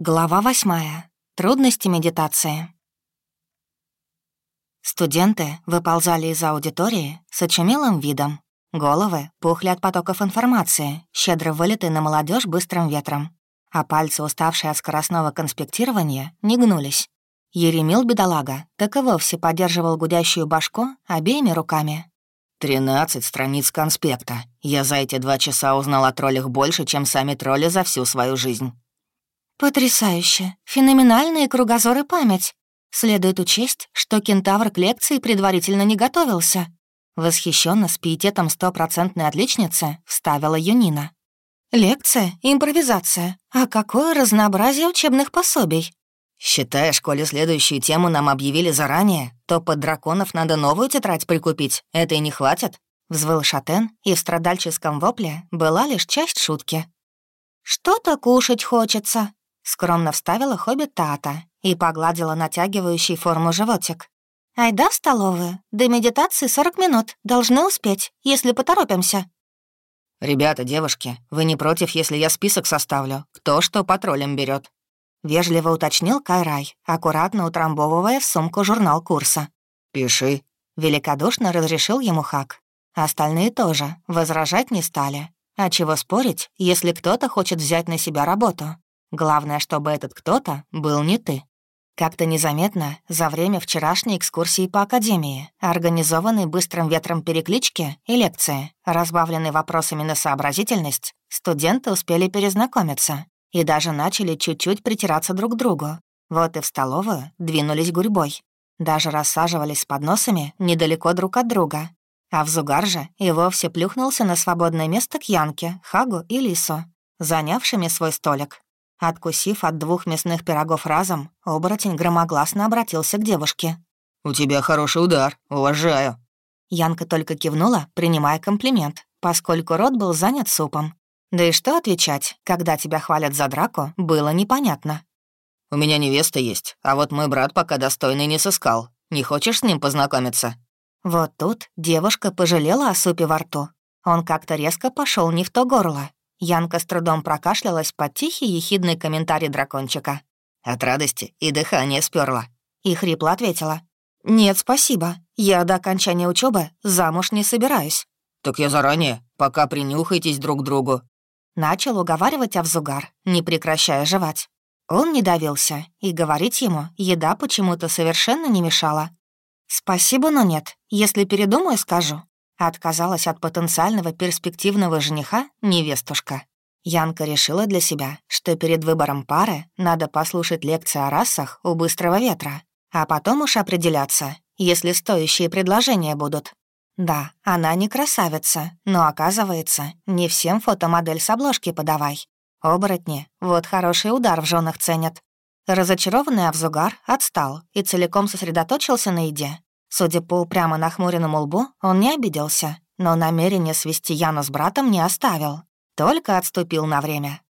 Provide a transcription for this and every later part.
Глава восьмая. Трудности медитации. Студенты выползали из аудитории с очумелым видом. Головы пухли от потоков информации, щедро вылиты на молодежь быстрым ветром. А пальцы, уставшие от скоростного конспектирования, не гнулись. Еремил, бедолага, так и вовсе поддерживал гудящую башку обеими руками. «Тринадцать страниц конспекта. Я за эти два часа узнал о троллях больше, чем сами тролли за всю свою жизнь». «Потрясающе! Феноменальные кругозор и память! Следует учесть, что кентавр к лекции предварительно не готовился». Восхищенно с пиететом стопроцентной отличницы вставила Юнина. «Лекция, импровизация. А какое разнообразие учебных пособий!» «Считаешь, коли следующую тему нам объявили заранее, то под драконов надо новую тетрадь прикупить, это и не хватит?» Взвыл Шатен, и в страдальческом вопле была лишь часть шутки. «Что-то кушать хочется», Скромно вставила хоббит Тата и погладила натягивающий форму животик. «Айда в столовую. До медитации 40 минут. Должны успеть, если поторопимся». «Ребята, девушки, вы не против, если я список составлю? Кто что по троллям берет? Вежливо уточнил Кайрай, аккуратно утрамбовывая в сумку журнал курса. «Пиши», — великодушно разрешил ему Хак. Остальные тоже возражать не стали. А чего спорить, если кто-то хочет взять на себя работу? Главное, чтобы этот кто-то был не ты. Как-то незаметно, за время вчерашней экскурсии по Академии, организованной быстрым ветром переклички и лекции, разбавленной вопросами на сообразительность, студенты успели перезнакомиться и даже начали чуть-чуть притираться друг к другу. Вот и в столовую двинулись гурьбой. Даже рассаживались с подносами недалеко друг от друга. А в Зугар же и вовсе плюхнулся на свободное место к Янке, Хагу и Лису, занявшими свой столик. Откусив от двух мясных пирогов разом, оборотень громогласно обратился к девушке. «У тебя хороший удар, уважаю». Янка только кивнула, принимая комплимент, поскольку рот был занят супом. Да и что отвечать, когда тебя хвалят за драку, было непонятно. «У меня невеста есть, а вот мой брат пока достойный не сыскал. Не хочешь с ним познакомиться?» Вот тут девушка пожалела о супе во рту. Он как-то резко пошел не в то горло, Янка с трудом прокашлялась под тихий ехидный комментарий дракончика. От радости и дыхание сперло. И хрипло ответила. «Нет, спасибо. Я до окончания учебы замуж не собираюсь». «Так я заранее, пока принюхайтесь друг к другу». Начал уговаривать Авзугар, не прекращая жевать. Он не давился, и говорить ему еда почему-то совершенно не мешала. «Спасибо, но нет. Если передумаю, скажу. Отказалась от потенциального перспективного жениха невестушка. Янка решила для себя, что перед выбором пары надо послушать лекции о расах у быстрого ветра, а потом уж определяться, если стоящие предложения будут. Да, она не красавица, но оказывается, не всем фотомодель с обложки подавай. Оборотни, вот хороший удар в женах ценят. Разочарованный Авзугар отстал и целиком сосредоточился на еде, Судя по упрямо нахмуренному лбу, он не обиделся, но намерение свести Яну с братом не оставил, только отступил на время.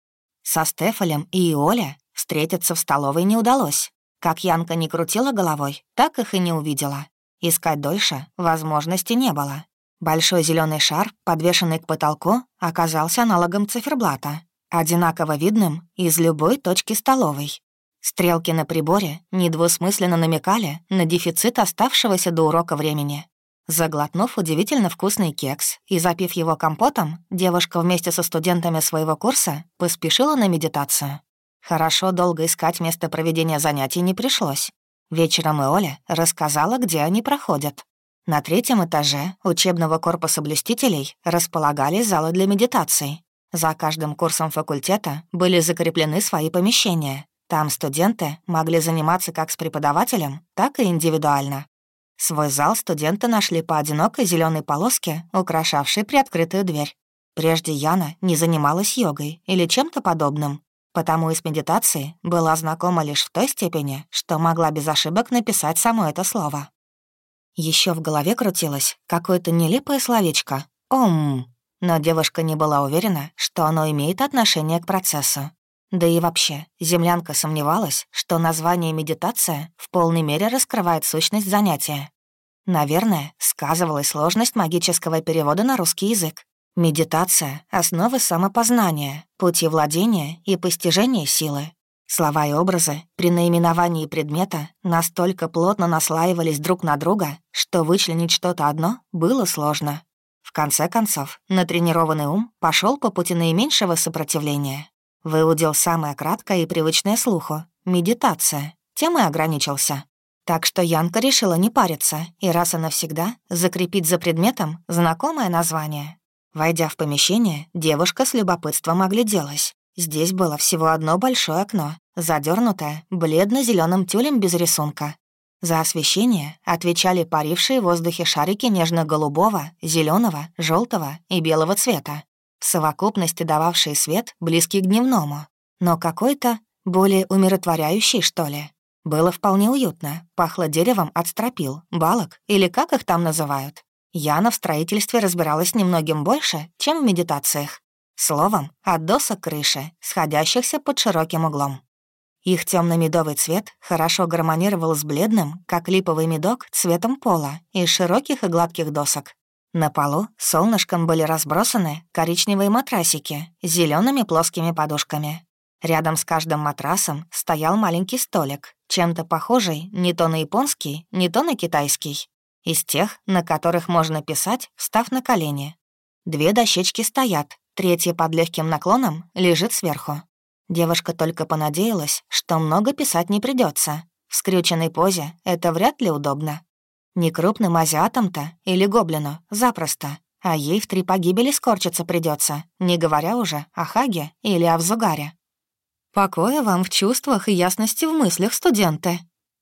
Со Стефалем и Иоле встретиться в столовой не удалось. Как Янка не крутила головой, так их и не увидела. Искать дольше возможности не было. Большой зеленый шар, подвешенный к потолку, оказался аналогом циферблата, одинаково видным из любой точки столовой. Стрелки на приборе недвусмысленно намекали на дефицит оставшегося до урока времени. Заглотнув удивительно вкусный кекс и запив его компотом, девушка вместе со студентами своего курса поспешила на медитацию. Хорошо долго искать место проведения занятий не пришлось. Вечером Оля рассказала, где они проходят. На третьем этаже учебного корпуса блюстителей располагались залы для медитации. За каждым курсом факультета были закреплены свои помещения, там студенты могли заниматься как с преподавателем, так и индивидуально. Свой зал студенты нашли по одинокой зеленой полоске, украшавшей приоткрытую дверь. Прежде Яна не занималась йогой или чем-то подобным, потому и с медитацией была знакома лишь в той степени, что могла без ошибок написать само это слово. Еще в голове крутилось какое-то нелепое словечко «Ом», но девушка не была уверена, что оно имеет отношение к процессу. Да и вообще, землянка сомневалась, что название «медитация» в полной мере раскрывает сущность занятия. Наверное, сказывалась сложность магического перевода на русский язык. Медитация — основы самопознания, пути владения и постижения силы. Слова и образы при наименовании предмета настолько плотно наслаивались друг на друга, что вычленить что-то одно было сложно. В конце концов, натренированный ум пошел по пути наименьшего сопротивления. Выудил самое краткое и привычное слуху — медитация. Тем и ограничился. Так что Янка решила не париться и раз и навсегда закрепить за предметом знакомое название. Войдя в помещение, девушка с любопытством огляделась. Здесь было всего одно большое окно, задернутое бледно зеленым тюлем без рисунка. За освещение отвечали парившие в воздухе шарики нежно-голубого, зеленого, желтого и белого цвета, в совокупности дававшие свет, близкий к дневному, но какой-то более умиротворяющий, что ли. Было вполне уютно, пахло деревом от стропил, балок или как их там называют. Яна в строительстве разбиралась немногим больше, чем в медитациях. Словом, от досок крыши, сходящихся под широким углом. Их темно медовый цвет хорошо гармонировал с бледным, как липовый медок, цветом пола из широких и гладких досок. На полу солнышком были разбросаны коричневые матрасики с зелеными плоскими подушками, Рядом с каждым матрасом стоял маленький столик, чем-то похожий не то на японский, не то на китайский. Из тех, на которых можно писать, встав на колени. Две дощечки стоят, третья под легким наклоном лежит сверху. Девушка только понадеялась, что много писать не придется. В скрюченной позе это вряд ли удобно. Не крупным азиатам-то или гоблину, запросто. А ей в три погибели скорчиться придется, не говоря уже о Хаге или о Взугаре. «Покоя вам в чувствах и ясности в мыслях, студенты!»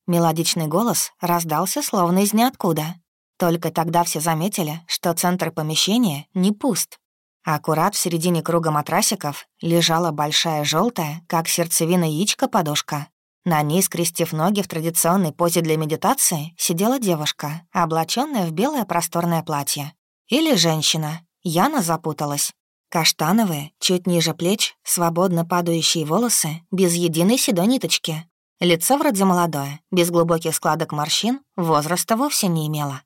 Мелодичный голос раздался словно из ниоткуда. Только тогда все заметили, что центр помещения не пуст. Аккурат в середине круга матрасиков лежала большая желтая, как сердцевина яичко, подушка. На ней, скрестив ноги в традиционной позе для медитации, сидела девушка, облаченная в белое просторное платье. Или женщина. Яна запуталась. Каштановые, чуть ниже плеч, свободно падающие волосы, без единой седой ниточки. Лицо вроде молодое, без глубоких складок морщин, возраста вовсе не имело.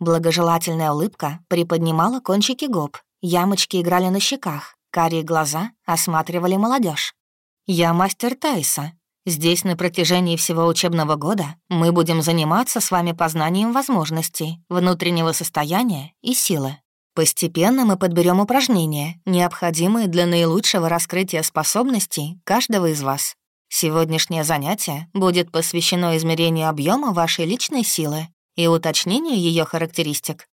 Благожелательная улыбка приподнимала кончики губ, ямочки играли на щеках, карие глаза осматривали молодежь. «Я мастер Тайса. Здесь на протяжении всего учебного года мы будем заниматься с вами познанием возможностей, внутреннего состояния и силы. Постепенно мы подберем упражнения, необходимые для наилучшего раскрытия способностей каждого из вас. Сегодняшнее занятие будет посвящено измерению объема вашей личной силы и уточнению ее характеристик.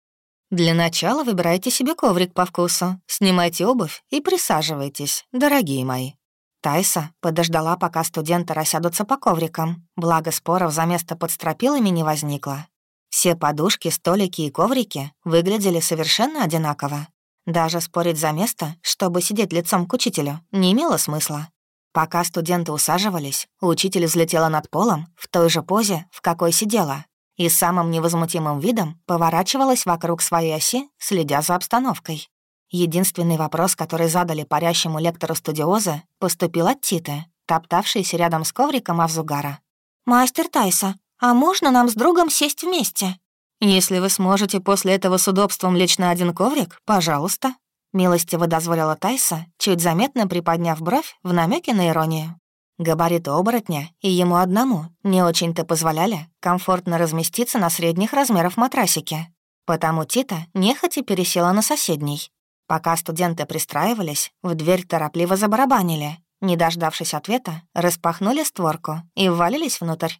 Для начала выбирайте себе коврик по вкусу, снимайте обувь и присаживайтесь, дорогие мои. Тайса подождала, пока студенты рассядутся по коврикам, благо споров за место под стропилами не возникло. Все подушки, столики и коврики выглядели совершенно одинаково. Даже спорить за место, чтобы сидеть лицом к учителю, не имело смысла. Пока студенты усаживались, учитель взлетела над полом в той же позе, в какой сидела, и самым невозмутимым видом поворачивалась вокруг своей оси, следя за обстановкой. Единственный вопрос, который задали парящему лектору студиоза, поступил от Титы, топтавшейся рядом с ковриком Авзугара. «Мастер Тайса, а можно нам с другом сесть вместе? Если вы сможете после этого с удобством лечь на один коврик, пожалуйста. Милостиво дозволила Тайса, чуть заметно приподняв бровь в намеке на иронию. Габариты оборотня и ему одному не очень-то позволяли комфортно разместиться на средних размеров матрасике. Потому Тита нехотя пересела на соседний. Пока студенты пристраивались, в дверь торопливо забарабанили. Не дождавшись ответа, распахнули створку и ввалились внутрь.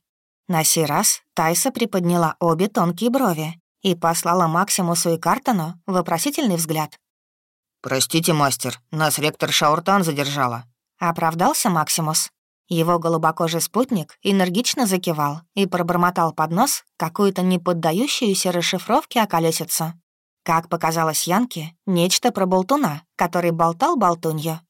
На сей раз Тайса приподняла обе тонкие брови и послала Максимусу и Картону вопросительный взгляд. «Простите, мастер, нас ректор Шауртан задержала». Оправдался Максимус. Его голубокожий спутник энергично закивал и пробормотал под нос какую-то неподдающуюся расшифровке околесицу. Как показалось Янке, нечто про болтуна, который болтал болтунью.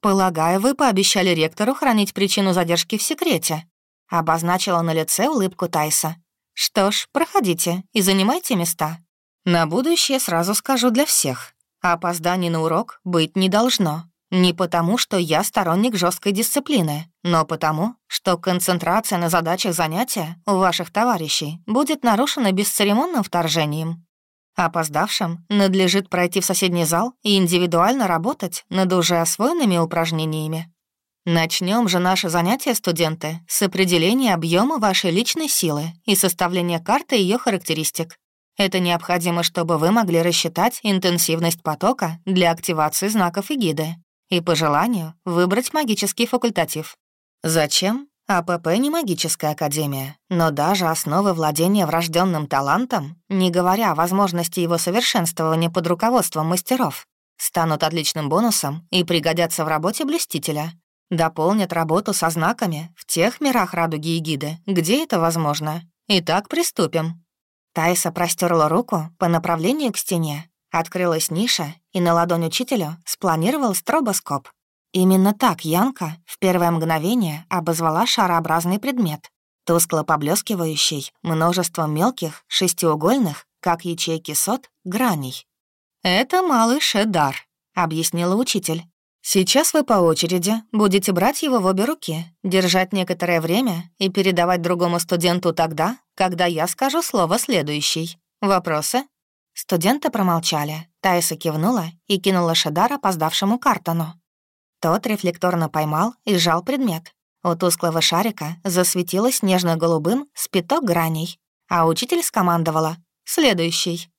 «Полагаю, вы пообещали ректору хранить причину задержки в секрете», Обозначила на лице улыбку Тайса. «Что ж, проходите и занимайте места. На будущее сразу скажу для всех. Опозданий на урок быть не должно. Не потому, что я сторонник жесткой дисциплины, но потому, что концентрация на задачах занятия у ваших товарищей будет нарушена бесцеремонным вторжением. Опоздавшим надлежит пройти в соседний зал и индивидуально работать над уже освоенными упражнениями. Начнем же наше занятие, студенты, с определения объема вашей личной силы и составления карты ее характеристик. Это необходимо, чтобы вы могли рассчитать интенсивность потока для активации знаков эгиды и, по желанию, выбрать магический факультатив. Зачем? АПП не магическая академия, но даже основы владения врожденным талантом, не говоря о возможности его совершенствования под руководством мастеров, станут отличным бонусом и пригодятся в работе блюстителя. Дополнят работу со знаками в тех мирах радуги и гиды, где это возможно. Итак, приступим. Тайса простерла руку по направлению к стене. Открылась ниша, и на ладонь учителю спланировал стробоскоп. Именно так Янка в первое мгновение обозвала шарообразный предмет, тускло поблескивающий множеством мелких, шестиугольных, как ячейки сот, граней. «Это малый шедар», — объяснила учитель. «Сейчас вы по очереди будете брать его в обе руки, держать некоторое время и передавать другому студенту тогда, когда я скажу слово «следующий». Вопросы?» Студенты промолчали. Тайса кивнула и кинула Шедар опоздавшему Картону. Тот рефлекторно поймал и сжал предмет. У тусклого шарика засветилось нежно-голубым спиток граней, а учитель скомандовала «Следующий».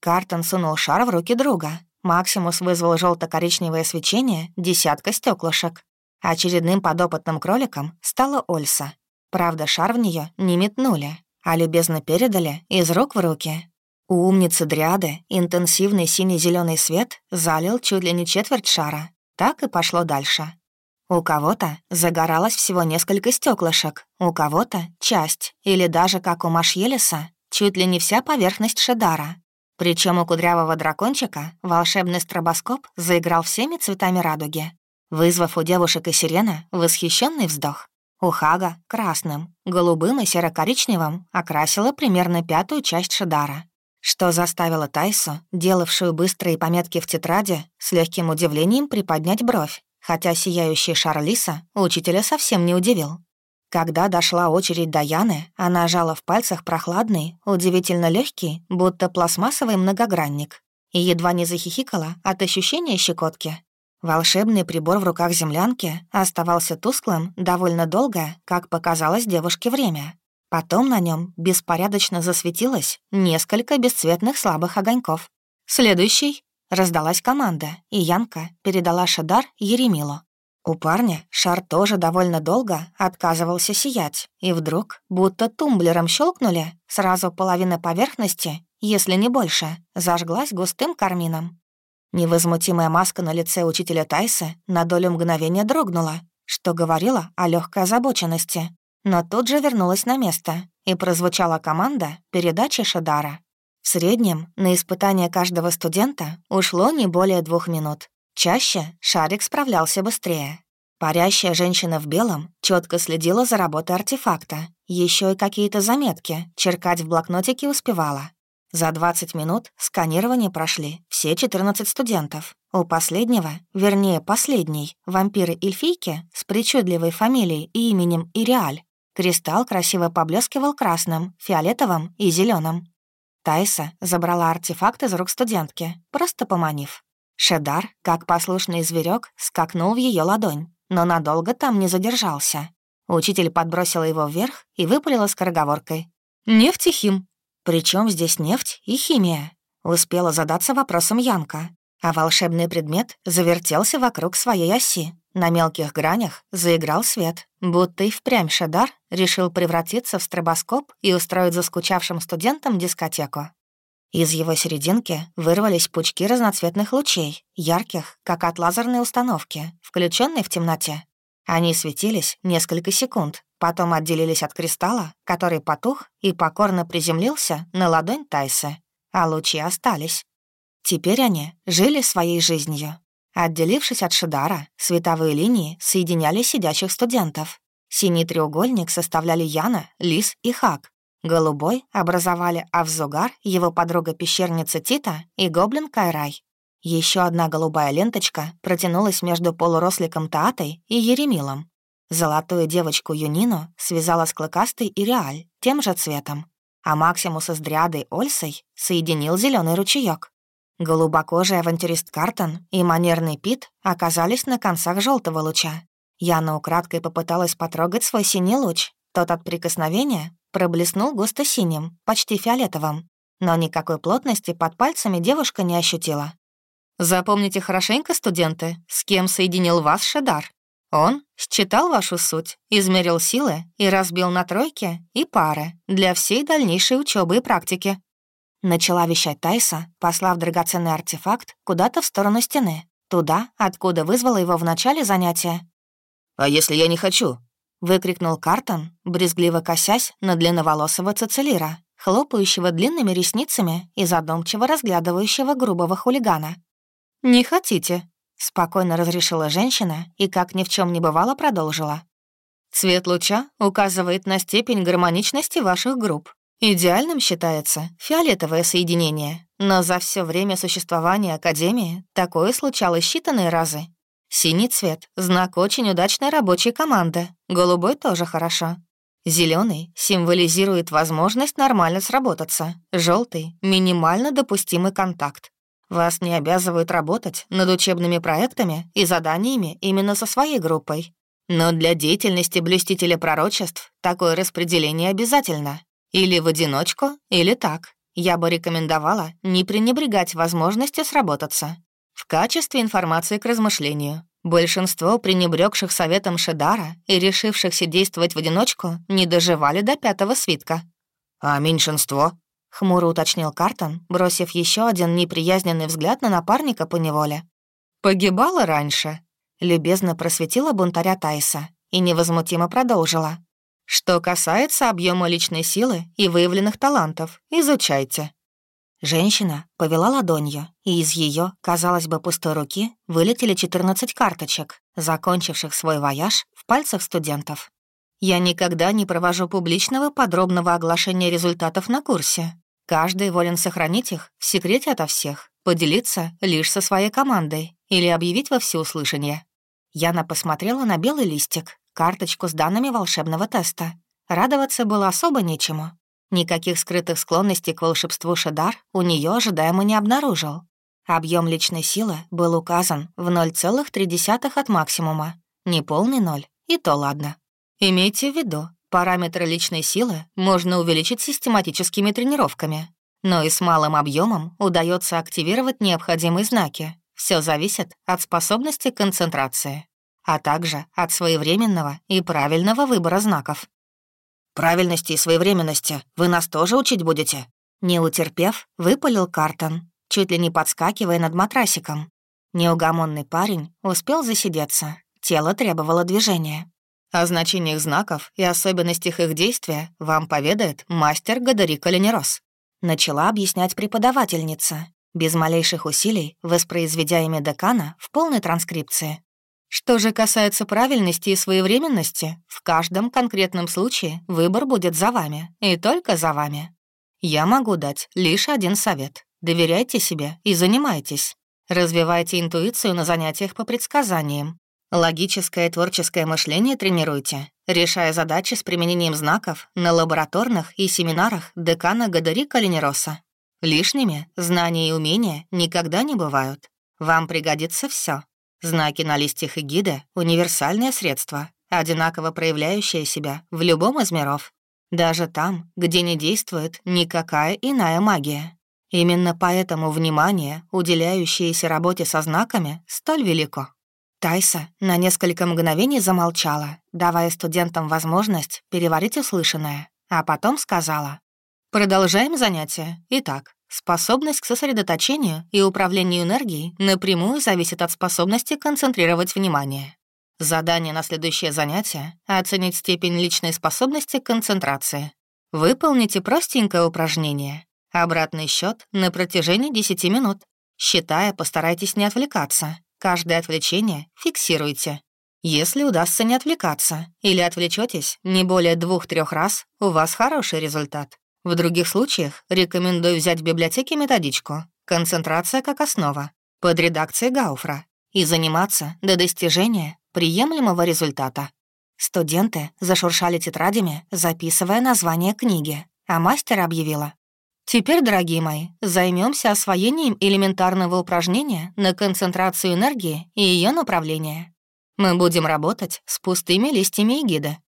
Картон сунул шар в руки друга. Максимус вызвал желто коричневое свечение десятка стеклышек. Очередным подопытным кроликом стала Ольса. Правда, шар в нее не метнули, а любезно передали из рук в руки. У умницы Дриады интенсивный сине зеленый свет залил чуть ли не четверть шара, так и пошло дальше. У кого-то загоралось всего несколько стеклышек, у кого-то — часть, или даже, как у Машьелеса, чуть ли не вся поверхность Шедара. Причем у кудрявого дракончика волшебный стробоскоп заиграл всеми цветами радуги, вызвав у девушек и сирена восхищенный вздох. У Хага — красным, голубым и серо-коричневым окрасила примерно пятую часть Шедара что заставило Тайсу, делавшую быстрые пометки в тетради, с легким удивлением приподнять бровь, хотя сияющий шар Лиса учителя совсем не удивил. Когда дошла очередь до Яны, она жала в пальцах прохладный, удивительно легкий, будто пластмассовый многогранник, и едва не захихикала от ощущения щекотки. Волшебный прибор в руках землянки оставался тусклым довольно долго, как показалось девушке время. Потом на нем беспорядочно засветилось несколько бесцветных слабых огоньков. «Следующий!» — раздалась команда, и Янка передала шадар Еремилу. У парня шар тоже довольно долго отказывался сиять, и вдруг, будто тумблером щелкнули, сразу половина поверхности, если не больше, зажглась густым кармином. Невозмутимая маска на лице учителя Тайса на долю мгновения дрогнула, что говорило о легкой озабоченности но тут же вернулась на место, и прозвучала команда передачи Шадара. В среднем на испытание каждого студента ушло не более двух минут. Чаще шарик справлялся быстрее. Парящая женщина в белом четко следила за работой артефакта. Еще и какие-то заметки черкать в блокнотике успевала. За 20 минут сканирование прошли все 14 студентов. У последнего, вернее, последней, вампиры-эльфийки с причудливой фамилией и именем Иреаль Кристалл красиво поблескивал красным, фиолетовым и зеленым. Тайса забрала артефакт из рук студентки, просто поманив. Шедар, как послушный зверек, скакнул в ее ладонь, но надолго там не задержался. Учитель подбросила его вверх и выпалила скороговоркой. «Нефть и хим». «Причем здесь нефть и химия?» Успела задаться вопросом Янка, а волшебный предмет завертелся вокруг своей оси, на мелких гранях заиграл свет, будто и впрямь Шадар решил превратиться в стробоскоп и устроить заскучавшим студентам дискотеку. Из его серединки вырвались пучки разноцветных лучей, ярких, как от лазерной установки, включенной в темноте. Они светились несколько секунд, потом отделились от кристалла, который потух и покорно приземлился на ладонь Тайсы, а лучи остались. Теперь они жили своей жизнью, Отделившись от Шидара, световые линии соединяли сидящих студентов. Синий треугольник составляли Яна, Лис и Хак. Голубой образовали Авзугар, его подруга-пещерница Тита и гоблин Кайрай. Еще одна голубая ленточка протянулась между полуросликом Таатой и Еремилом. Золотую девочку Юнину связала с клыкастой и Реаль тем же цветом, а Максимуса с Дриадой Ольсой соединил зеленый ручеек. Голубокожий авантюрист Картон и манерный Пит оказались на концах желтого луча. Яна украдкой попыталась потрогать свой синий луч. Тот от прикосновения проблеснул густо-синим, почти фиолетовым. Но никакой плотности под пальцами девушка не ощутила. «Запомните хорошенько, студенты, с кем соединил вас Шедар. Он считал вашу суть, измерил силы и разбил на тройки и пары для всей дальнейшей учебы и практики». Начала вещать Тайса, послав драгоценный артефакт куда-то в сторону стены, туда, откуда вызвала его в начале занятия. «А если я не хочу?» — выкрикнул Картон, брезгливо косясь на длинноволосого Цицелира, хлопающего длинными ресницами и задумчиво разглядывающего грубого хулигана. «Не хотите?» — спокойно разрешила женщина и, как ни в чем не бывало, продолжила. «Цвет луча указывает на степень гармоничности ваших групп. Идеальным считается фиолетовое соединение, но за все время существования Академии такое случалось считанные разы. Синий цвет — знак очень удачной рабочей команды, голубой тоже хорошо. Зеленый символизирует возможность нормально сработаться, желтый — минимально допустимый контакт. Вас не обязывают работать над учебными проектами и заданиями именно со своей группой. Но для деятельности блюстителя пророчеств такое распределение обязательно. Или в одиночку, или так. Я бы рекомендовала не пренебрегать возможностью сработаться. В качестве информации к размышлению. Большинство пренебрегших советом Шедара и решившихся действовать в одиночку не доживали до пятого свитка. «А меньшинство?» — хмуро уточнил Картон, бросив еще один неприязненный взгляд на напарника по неволе. «Погибала раньше», — любезно просветила бунтаря Тайса и невозмутимо продолжила. Что касается объема личной силы и выявленных талантов, изучайте». Женщина повела ладонью, и из ее, казалось бы, пустой руки вылетели 14 карточек, закончивших свой вояж в пальцах студентов. Я никогда не провожу публичного подробного оглашения результатов на курсе. Каждый волен сохранить их в секрете ото всех, поделиться лишь со своей командой или объявить во всеуслышание. Яна посмотрела на белый листик, карточку с данными волшебного теста. Радоваться было особо нечему. Никаких скрытых склонностей к волшебству Шедар у нее ожидаемо не обнаружил. Объем личной силы был указан в 0,3 от максимума. Не полный ноль, и то ладно. Имейте в виду, параметры личной силы можно увеличить систематическими тренировками, но и с малым объемом удается активировать необходимые знаки. Все зависит от способности концентрации а также от своевременного и правильного выбора знаков. «Правильности и своевременности вы нас тоже учить будете?» Не утерпев, выпалил Картон, чуть ли не подскакивая над матрасиком. Неугомонный парень успел засидеться, тело требовало движения. О значениях знаков и особенностях их действия вам поведает мастер Гадари Калинерос. Начала объяснять преподавательница, без малейших усилий воспроизведя имя декана в полной транскрипции. Что же касается правильности и своевременности, в каждом конкретном случае выбор будет за вами, и только за вами. Я могу дать лишь один совет. Доверяйте себе и занимайтесь. Развивайте интуицию на занятиях по предсказаниям. Логическое и творческое мышление тренируйте, решая задачи с применением знаков на лабораторных и семинарах декана Гадари Калинероса. Лишними знания и умения никогда не бывают. Вам пригодится все. Знаки на листьях эгиды — универсальное средство, одинаково проявляющее себя в любом из миров. Даже там, где не действует никакая иная магия. Именно поэтому внимание, уделяющееся работе со знаками, столь велико. Тайса на несколько мгновений замолчала, давая студентам возможность переварить услышанное, а потом сказала. «Продолжаем занятие. Итак, Способность к сосредоточению и управлению энергией напрямую зависит от способности концентрировать внимание. Задание на следующее занятие — оценить степень личной способности к концентрации. Выполните простенькое упражнение. Обратный счет на протяжении 10 минут. Считая, постарайтесь не отвлекаться. Каждое отвлечение фиксируйте. Если удастся не отвлекаться или отвлечетесь не более двух-трех раз, у вас хороший результат. В других случаях рекомендую взять в библиотеке методичку «Концентрация как основа» под редакцией Гауфра и заниматься до достижения приемлемого результата. Студенты зашуршали тетрадями, записывая название книги, а мастер объявила. «Теперь, дорогие мои, займемся освоением элементарного упражнения на концентрацию энергии и ее направление. Мы будем работать с пустыми листьями эгиды.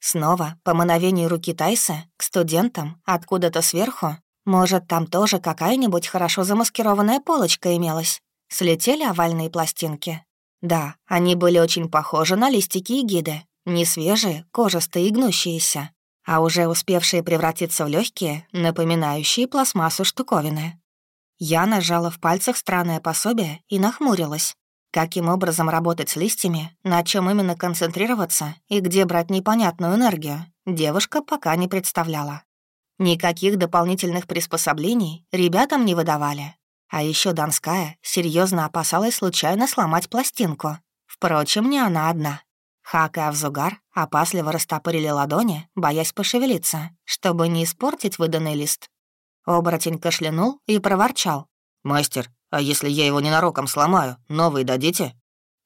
Снова, по мановению руки Тайса, к студентам, откуда-то сверху, может, там тоже какая-нибудь хорошо замаскированная полочка имелась. Слетели овальные пластинки. Да, они были очень похожи на листики эгиды, не свежие, кожистые и гнущиеся, а уже успевшие превратиться в легкие, напоминающие пластмассу штуковины. Я нажала в пальцах странное пособие и нахмурилась. Каким образом работать с листьями, на чем именно концентрироваться и где брать непонятную энергию, девушка пока не представляла. Никаких дополнительных приспособлений ребятам не выдавали. А еще Донская серьезно опасалась случайно сломать пластинку. Впрочем, не она одна. Хак и Авзугар опасливо растопырили ладони, боясь пошевелиться, чтобы не испортить выданный лист. Оборотень кашлянул и проворчал. «Мастер, а если я его ненароком сломаю, новый дадите?»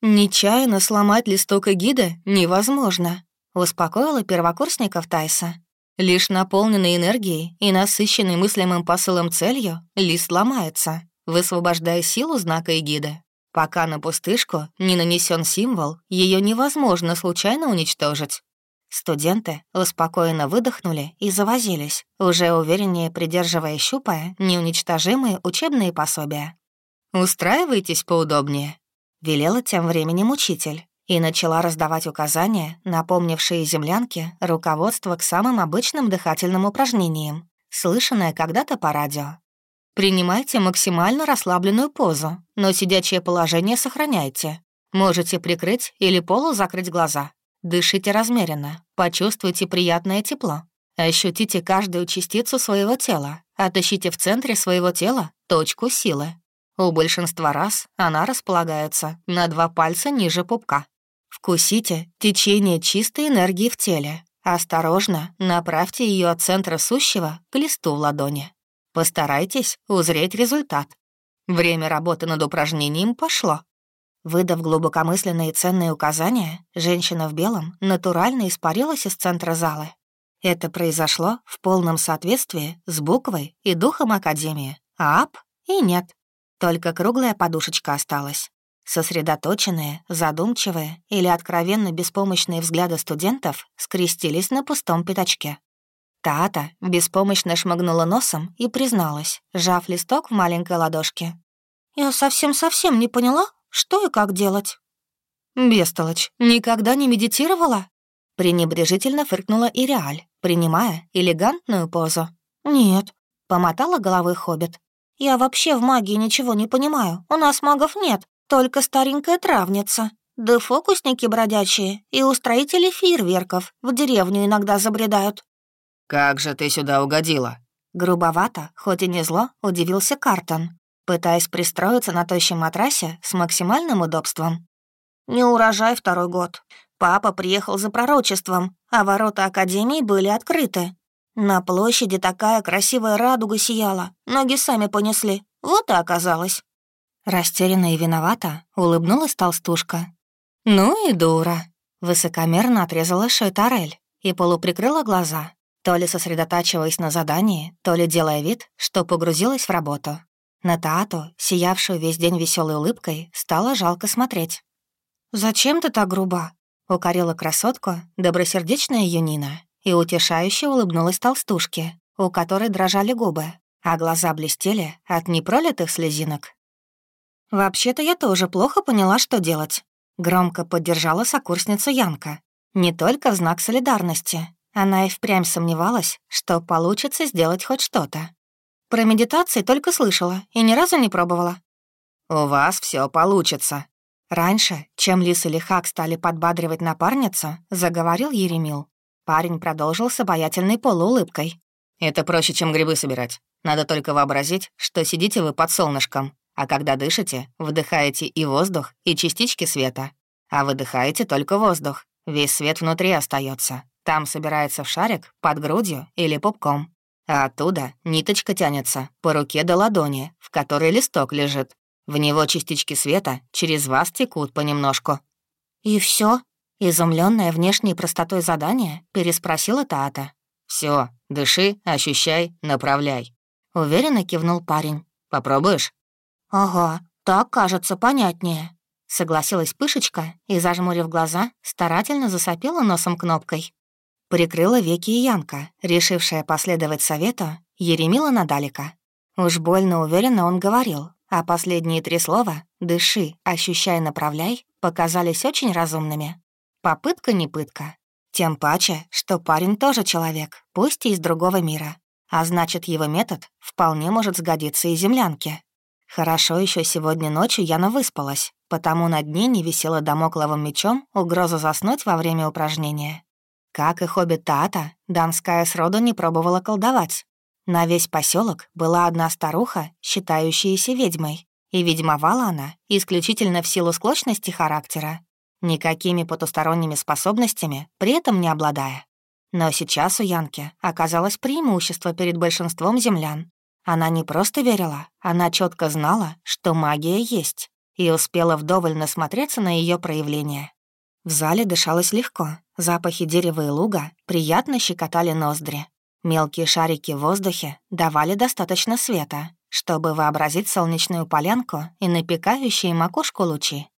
«Нечаянно сломать листок эгиды невозможно», — успокоила первокурсников Тайса. «Лишь наполненный энергией и насыщенный мыслимым посылом целью лист ломается, высвобождая силу знака эгиды. Пока на пустышку не нанесен символ, ее невозможно случайно уничтожить. Студенты успокоенно выдохнули и завозились, уже увереннее придерживая щупая неуничтожимые учебные пособия. «Устраивайтесь поудобнее», — велела тем временем учитель и начала раздавать указания, напомнившие землянке руководство к самым обычным дыхательным упражнениям, слышанное когда-то по радио. Принимайте максимально расслабленную позу, но сидячее положение сохраняйте. Можете прикрыть или полузакрыть глаза. Дышите размеренно, почувствуйте приятное тепло. Ощутите каждую частицу своего тела. Отыщите в центре своего тела точку силы. У большинства раз она располагается на два пальца ниже пупка. Вкусите течение чистой энергии в теле. Осторожно направьте ее от центра сущего к листу в ладони. Постарайтесь узреть результат. Время работы над упражнением пошло. Выдав глубокомысленные и ценные указания, женщина в белом натурально испарилась из центра зала. Это произошло в полном соответствии с буквой и духом Академии. А ап и нет. Только круглая подушечка осталась. Сосредоточенные, задумчивые или откровенно беспомощные взгляды студентов скрестились на пустом пятачке. Тата беспомощно шмыгнула носом и призналась, сжав листок в маленькой ладошке. «Я совсем-совсем не поняла, что и как делать». «Бестолочь, никогда не медитировала?» Пренебрежительно фыркнула Иреаль, принимая элегантную позу. «Нет», — помотала головой Хоббит. «Я вообще в магии ничего не понимаю. У нас магов нет, только старенькая травница. Да фокусники бродячие и устроители фейерверков в деревню иногда забредают. «Как же ты сюда угодила?» Грубовато, хоть и не зло, удивился Картон, пытаясь пристроиться на тощем матрасе с максимальным удобством. «Не урожай второй год. Папа приехал за пророчеством, а ворота Академии были открыты. На площади такая красивая радуга сияла, ноги сами понесли. Вот и оказалось». Растерянно и виновата улыбнулась толстушка. «Ну и дура», — высокомерно отрезала Шойтарель и полуприкрыла глаза, то ли сосредотачиваясь на задании, то ли делая вид, что погрузилась в работу. На Таату, сиявшую весь день веселой улыбкой, стало жалко смотреть. «Зачем ты так груба?» — укорила красотку добросердечная Юнина и утешающе улыбнулась толстушке, у которой дрожали губы, а глаза блестели от непролитых слезинок. «Вообще-то я тоже плохо поняла, что делать», — громко поддержала сокурсницу Янка. «Не только в знак солидарности, она и впрямь сомневалась, что получится сделать хоть что-то. Про медитации только слышала и ни разу не пробовала. «У вас все получится». Раньше, чем Лис или Хак стали подбадривать напарницу, заговорил Еремил. Парень продолжил с обаятельной полуулыбкой. «Это проще, чем грибы собирать. Надо только вообразить, что сидите вы под солнышком, а когда дышите, вдыхаете и воздух, и частички света. А выдыхаете только воздух. Весь свет внутри остается. Там собирается в шарик под грудью или пупком. А оттуда ниточка тянется по руке до ладони, в которой листок лежит. В него частички света через вас текут понемножку. «И все? изумленная внешней простотой задания, переспросила Таата. Все, дыши, ощущай, направляй», — уверенно кивнул парень. «Попробуешь?» «Ага, так кажется понятнее». согласилась Пышечка и, зажмурив глаза, старательно засопела носом кнопкой. Прикрыла веки и Янка, решившая последовать совету Еремила Надалика. Уж больно уверенно он говорил, а последние три слова «дыши», «ощущай», «направляй» показались очень разумными. Попытка не пытка. Тем паче, что парень тоже человек, пусть и из другого мира. А значит, его метод вполне может сгодиться и землянке. Хорошо еще сегодня ночью Яна выспалась, потому над ней не висела домокловым мечом угроза заснуть во время упражнения. Как и хоббит Таата, Донская сроду не пробовала колдовать. На весь поселок была одна старуха, считающаяся ведьмой, и ведьмовала она исключительно в силу склочности характера, никакими потусторонними способностями при этом не обладая. Но сейчас у Янки оказалось преимущество перед большинством землян. Она не просто верила, она четко знала, что магия есть, и успела вдоволь насмотреться на ее проявление. В зале дышалось легко, запахи дерева и луга приятно щекотали ноздри. Мелкие шарики в воздухе давали достаточно света, чтобы вообразить солнечную полянку и напекающие макушку лучи.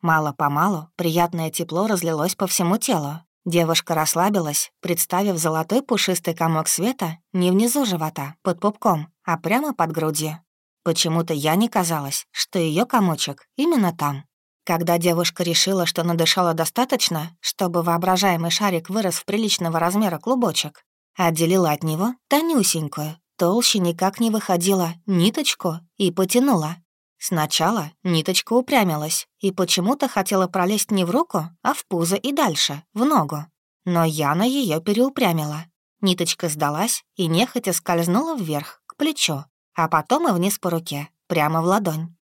Мало-помалу приятное тепло разлилось по всему телу, Девушка расслабилась, представив золотой пушистый комок света не внизу живота, под пупком, а прямо под грудью. Почему-то я не казалось, что ее комочек именно там. Когда девушка решила, что надышала достаточно, чтобы воображаемый шарик вырос в приличного размера клубочек, отделила от него тонюсенькую, толще никак не выходила, ниточку и потянула. Сначала ниточка упрямилась и почему-то хотела пролезть не в руку, а в пузо и дальше, в ногу. Но Яна ее переупрямила. Ниточка сдалась и нехотя скользнула вверх, к плечу, а потом и вниз по руке, прямо в ладонь.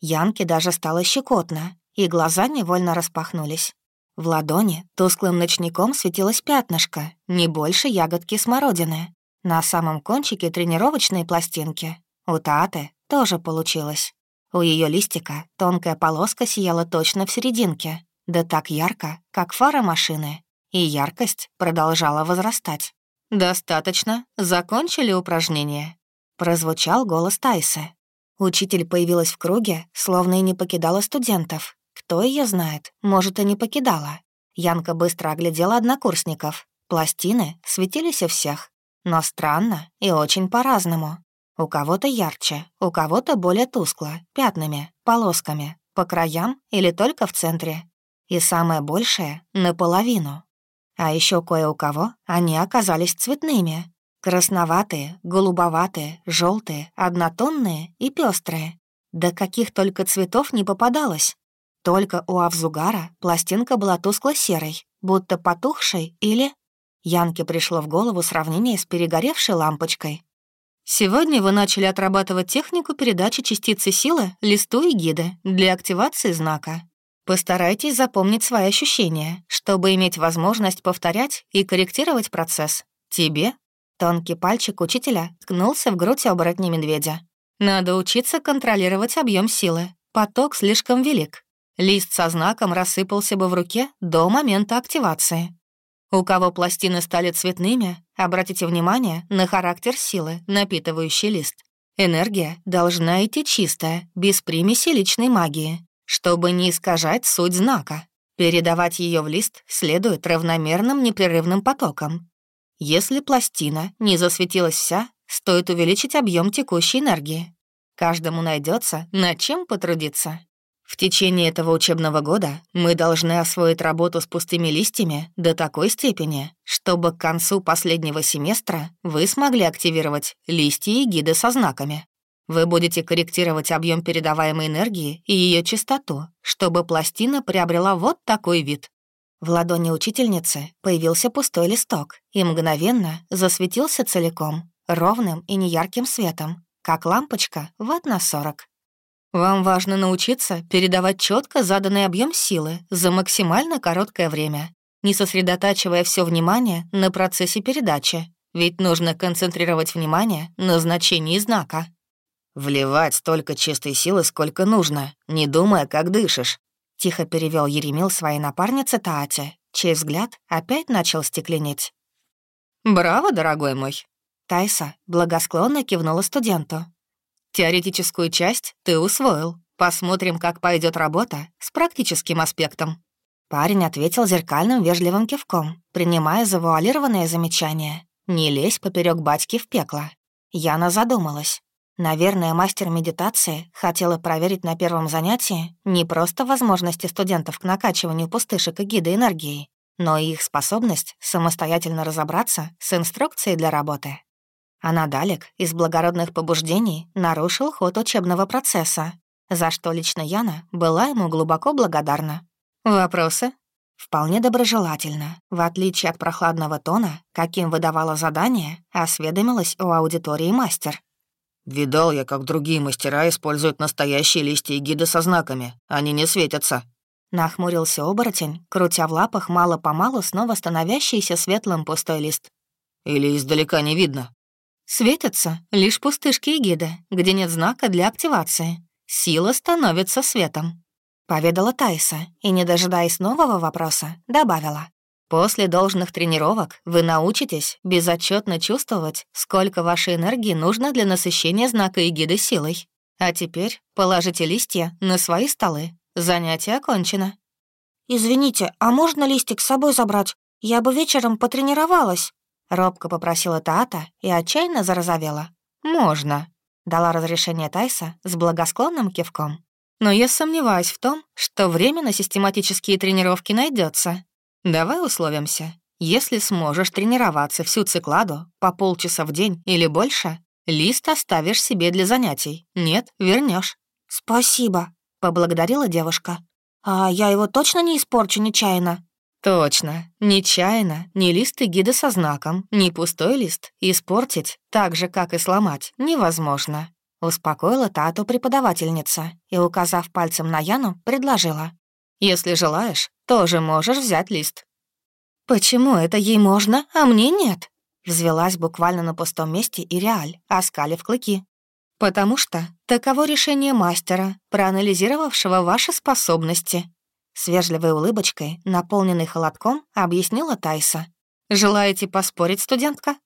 Янке даже стало щекотно, и глаза невольно распахнулись. В ладони тусклым ночником светилось пятнышко, не больше ягодки смородины. На самом кончике тренировочной пластинки. У Таты тоже получилось. У ее листика тонкая полоска сияла точно в серединке, да так ярко, как фара машины, и яркость продолжала возрастать. «Достаточно. Закончили упражнение?» Прозвучал голос Тайсы. Учитель появилась в круге, словно и не покидала студентов. Кто ее знает, может, и не покидала. Янка быстро оглядела однокурсников. Пластины светились у всех. Но странно и очень по-разному. У кого-то ярче, у кого-то более тускло, пятнами, полосками, по краям или только в центре. И самое большее — наполовину. А еще кое у кого они оказались цветными. Красноватые, голубоватые, желтые, однотонные и пестрые. Да каких только цветов не попадалось. Только у Авзугара пластинка была тускло-серой, будто потухшей или... Янке пришло в голову сравнение с перегоревшей лампочкой, Сегодня вы начали отрабатывать технику передачи частицы силы листу и гиды для активации знака. Постарайтесь запомнить свои ощущения, чтобы иметь возможность повторять и корректировать процесс. Тебе Тонкий пальчик учителя ткнулся в грудь оборотня медведя. Надо учиться контролировать объем силы. Поток слишком велик. Лист со знаком рассыпался бы в руке до момента активации. У кого пластины стали цветными, обратите внимание на характер силы, напитывающий лист. Энергия должна идти чистая, без примеси личной магии, чтобы не искажать суть знака. Передавать ее в лист следует равномерным непрерывным потоком. Если пластина не засветилась вся, стоит увеличить объем текущей энергии. Каждому найдется над чем потрудиться. В течение этого учебного года мы должны освоить работу с пустыми листьями до такой степени, чтобы к концу последнего семестра вы смогли активировать листья и гиды со знаками. Вы будете корректировать объем передаваемой энергии и ее частоту, чтобы пластина приобрела вот такой вид. В ладони учительницы появился пустой листок и мгновенно засветился целиком, ровным и неярким светом, как лампочка ватт на 40. Вам важно научиться передавать четко заданный объем силы за максимально короткое время, не сосредотачивая все внимание на процессе передачи, ведь нужно концентрировать внимание на значении знака. «Вливать столько чистой силы, сколько нужно, не думая, как дышишь», — тихо перевел Еремил своей напарнице Таате, чей взгляд опять начал стекленеть. «Браво, дорогой мой!» Тайса благосклонно кивнула студенту, Теоретическую часть ты усвоил. Посмотрим, как пойдет работа с практическим аспектом». Парень ответил зеркальным вежливым кивком, принимая завуалированное замечание. «Не лезь поперек батьки в пекло». Яна задумалась. Наверное, мастер медитации хотела проверить на первом занятии не просто возможности студентов к накачиванию пустышек и гида энергии, но и их способность самостоятельно разобраться с инструкцией для работы. А Надалек из благородных побуждений нарушил ход учебного процесса, за что лично Яна была ему глубоко благодарна. «Вопросы?» Вполне доброжелательно, в отличие от прохладного тона, каким выдавала задание, осведомилась у аудитории мастер. «Видал я, как другие мастера используют настоящие листья и гиды со знаками. Они не светятся». Нахмурился оборотень, крутя в лапах мало-помалу снова становящийся светлым пустой лист. «Или издалека не видно?» «Светятся лишь пустышки и гиды, где нет знака для активации. Сила становится светом», — поведала Тайса и, не дожидаясь нового вопроса, добавила. После должных тренировок вы научитесь безотчетно чувствовать, сколько вашей энергии нужно для насыщения знака эгиды силой. А теперь положите листья на свои столы. Занятие окончено. «Извините, а можно листик с собой забрать? Я бы вечером потренировалась», — робко попросила Таата и отчаянно зарозовела. «Можно», — дала разрешение Тайса с благосклонным кивком. «Но я сомневаюсь в том, что время на систематические тренировки найдется. Давай условимся. Если сможешь тренироваться всю цикладу по полчаса в день или больше, лист оставишь себе для занятий. Нет, вернешь. «Спасибо», — поблагодарила девушка. «А я его точно не испорчу нечаянно?» «Точно. Нечаянно. Ни лист и гида со знаком, ни пустой лист. Испортить, так же, как и сломать, невозможно». Успокоила Тату преподавательница и, указав пальцем на Яну, предложила. Если желаешь, тоже можешь взять лист». «Почему это ей можно, а мне нет?» Взвелась буквально на пустом месте и реаль, оскалив клыки. «Потому что таково решение мастера, проанализировавшего ваши способности». С вежливой улыбочкой, наполненной холодком, объяснила Тайса. «Желаете поспорить, студентка?»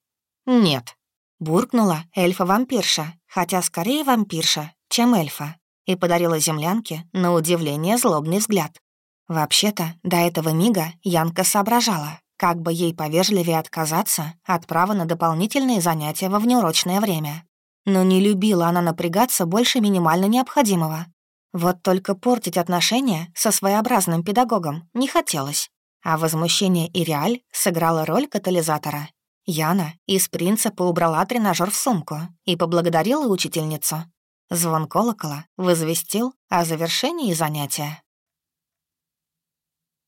«Нет», — буркнула эльфа-вампирша, хотя скорее вампирша, чем эльфа и подарила землянке, на удивление, злобный взгляд. Вообще-то, до этого мига Янка соображала, как бы ей повежливее отказаться от права на дополнительные занятия во внеурочное время. Но не любила она напрягаться больше минимально необходимого. Вот только портить отношения со своеобразным педагогом не хотелось. А возмущение Иреаль сыграло роль катализатора. Яна из принципа убрала тренажер в сумку и поблагодарила учительницу Звон колокола возвестил о завершении занятия.